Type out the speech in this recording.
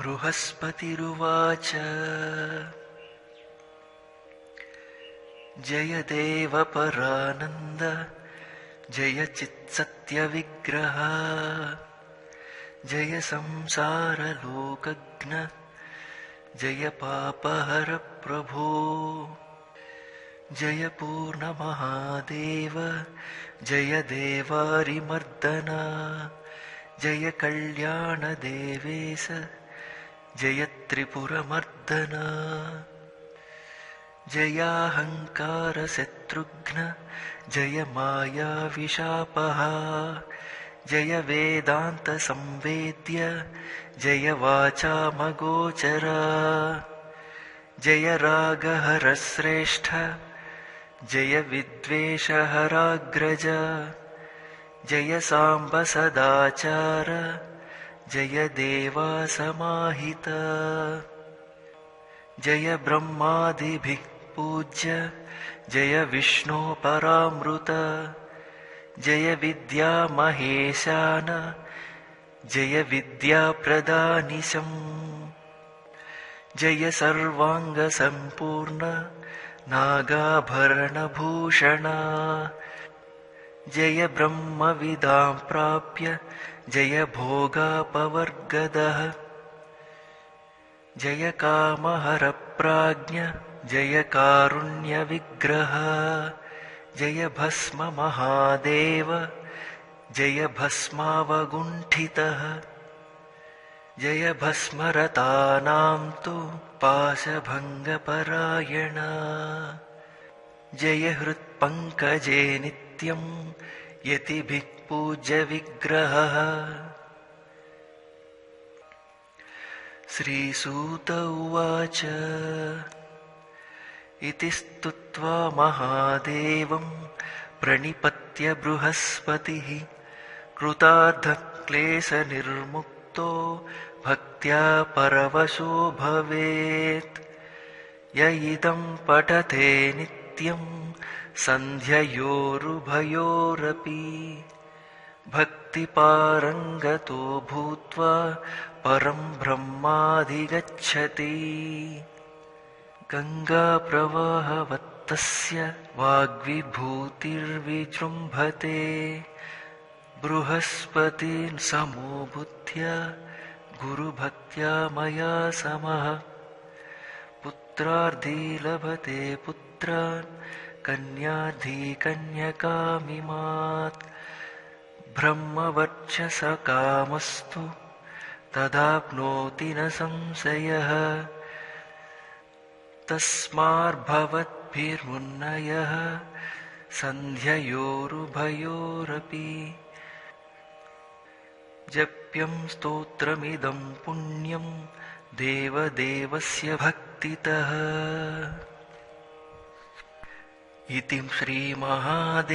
बृहस्पतिरुवाच। जय देवपरानन्द जय चित्सत्यविग्रह जय संसारलोकघ्न जय पापहरप्रभो जय पूर्णमहादेव जय कल्याणदेवेश जय त्रिपुरमर्दन जयाहङ्कारशत्रुघ्न। जय मायाविशापः जय वेदान्तसंवेद्य जय वाचामगोचर जय रागहरश्रेष्ठ जय विद्वेषहराग्रज जय साम्ब सदाचार जय देवासमाहित जय ब्रह्मादिभिः पूज्य। जय विष्णो परामृत। जय विद्यामहेशान जय विद्याप्रदानिशम् जय सर्वाङ्गसम्पूर्ण। नागाभरणभूषण जय ब्रह्मविदां प्राप्य जय भोगापवर्गदः। जय कामहरप्राज्ञ जय कारुण्यविग्रह जय भस्ममहादेव जय भस्मावगुण्ठितः। जय भस्मरतानां तु पाशभङ्गपरायण। जय हृत्पङ्कजे नित्यं यतिभिः पूज्यविग्रहः। श्रीसूत उवाच। इति स्तुत्वा महादेवं प्रणिपत्य बृहस्पतिः। कृतार्थक्लेशनिर्मुक्तो भक्त्या परवशो भवेत्। य इदं पठते नित्यं सन्ध्ययोरुभयोरपि भक्तिपारङ्गतो भूत्वा परं ब्रह्माधिगच्छति। गङ्गाप्रवाहवत्तस्य वाग्विभूतिर्विजृम्भते। बृहस्पतिन् समो बुद्ध्य गुरुभक्त्या मया समः। पुत्रार्धी लभते पुत्रान् कन्यार्धी कन्यकामिमात् ब्रह्मवर्चसकामस्तु तदाप्नोति न संशयः तस्मार्भवद्भिर्मुन्नयः सन्ध्ययोरुभयोरपि जप्यं स्तोत्रमिदं पुण्यं देवदेवस्य भक्तितः इति श्रीमहादेवस्तोत्रम्